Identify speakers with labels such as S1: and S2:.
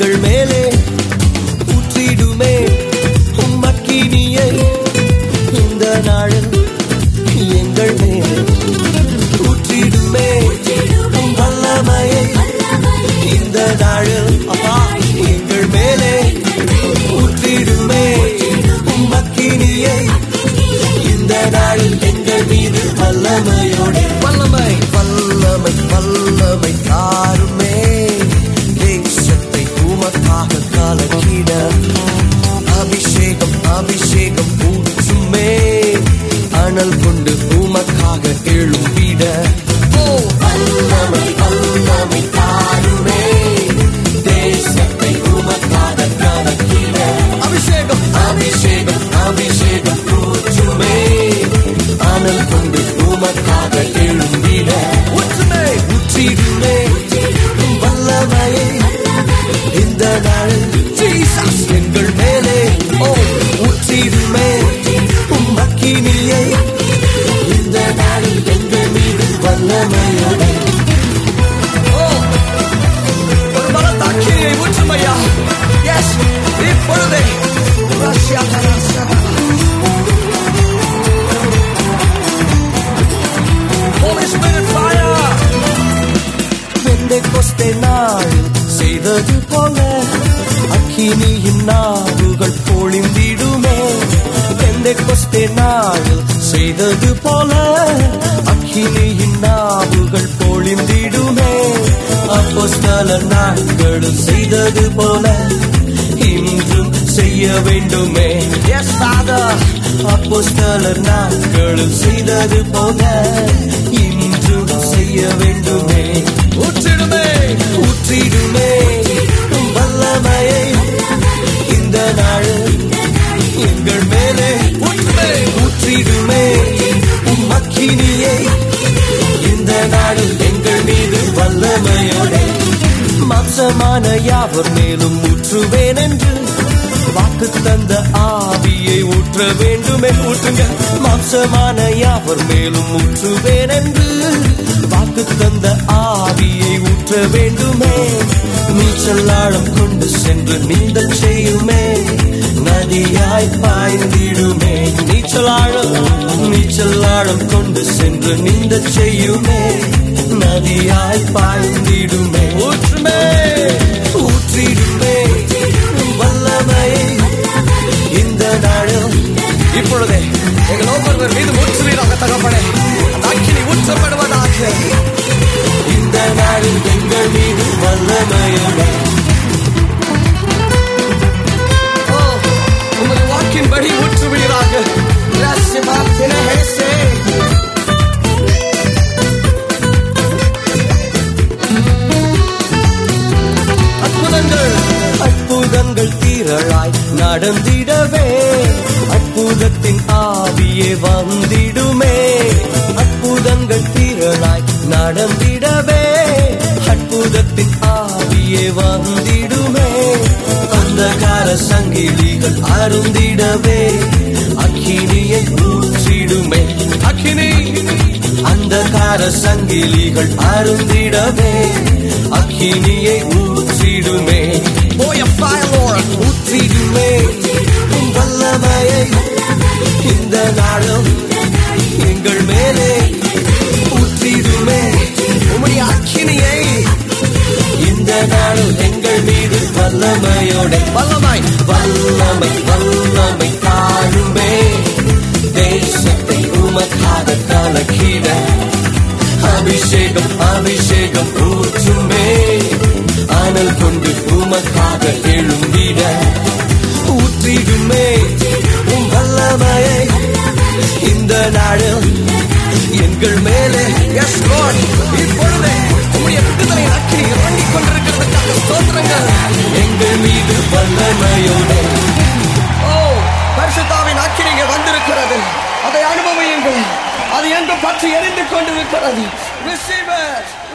S1: எங்கள் மேலே ஊற்றிடுமே. உன் மக்கினியை இந்த நாளில் எங்கள் மேலே ஊற்றிடுமே. உன் வல்லமையை இந்த நாளில் பெந்தைக்கொஸ்தே நாளில் செய்தது போல அக்கினியின் நாவுகள் பொழிந்திடுமே. பெந்தைக்கொஸ்தே நாளில் செய்தது போல அக்கினியின் நாவுகள் பொழிந்திடுமே. அப்போஸ்தல நாட்களும் செய்தது போல இன்றும் செய்ய வேண்டுமே. எஸ் ஃபாதர் அப்போஸ்தலர் நாட்களும் செய்தது போல இன்றும் செய்ய வேண்டும். அவர் மேலும் ஊற்றுவேன் என்று வாக்கு தந்த ஆவியை ஊற்ற வேண்டுமே ஊற்றுங்க. மாம்சமான யாவர் மேலும் ஊற்றுவேன் என்று வாக்கு தந்த ஆவியை ஊற்ற வேண்டுமே. நீச்சல் ஆழம் கொண்டு சென்று நீந்தல் செய்யுமே. நதியாய் பாய்ந்திடுமே. நீச்சல் ஆழம் நீச்சல் ஆழம் கொண்டு சென்று நீந்தல் செய்யுமே. நதியாய் பாய்ந்திடுமே. ஊற்றுமே. ஊற்றிடுமே வல்லமை இந்த நாளில் இப்பொழுதே எங்கள் ஒவ்வொருவர் மீது ஊற்றுவீராக தகப்பனே. அக்கினி ஊற்றப்படுவதாக. இந்த நாளில் எங்கள் மீது வல்லமையோடு அற்புதங்கள் நடந்திடவே. அற்புதத்தின் ஆவியே வந்திடுமே. அற்புதங்கள் திரளாய் நடந்திடவே. அற்புதத்தின் ஆவியே வந்திடுமே. அந்தகார சங்கிலிகள் அருந்திடவே. அக்கினியை ஊற்றிடுமே அக்கினி. அந்தகார சங்கிலிகள் அருந்திடவே. அக்கினியை ஊற்றிடுமே ஃபயலோர் ஊற்றிடுமே உம் வல்லமையை இந்த நாளும் எங்கள் மேலே ஊற்றிடுமே உம்முடைய அக்கினியை இந்த நாளும் எங்கள் மீது வல்லமையோட. வல்லமை. வல்லமை வல்லமை தாழுமே தேசத்தை உமக்காக கலக்கிட அபிஷேகம் அபிஷேகம் ஊற்றுமே காதல் கொண்டு உமக்காக எழும்பிட. ஊற்றிடுமே உம் வல்லமையை. இந்த நாளில் எங்கள் மேலே. எஸ் இப்பொழுதே உம்முடைய விடுதலை அக்கினி இறங்கிக் கொண்டிருக்கிறது எங்கள் மீது வல்லமையோடு.
S2: ஓ பரிசுத்தாவின் அக்கினிங்க வந்திருக்கிறது. அதை அனுபவியுங்கள். அது எங்கு பற்றி எரிந்து கொண்டிருக்கிறது. ரிசீவர்.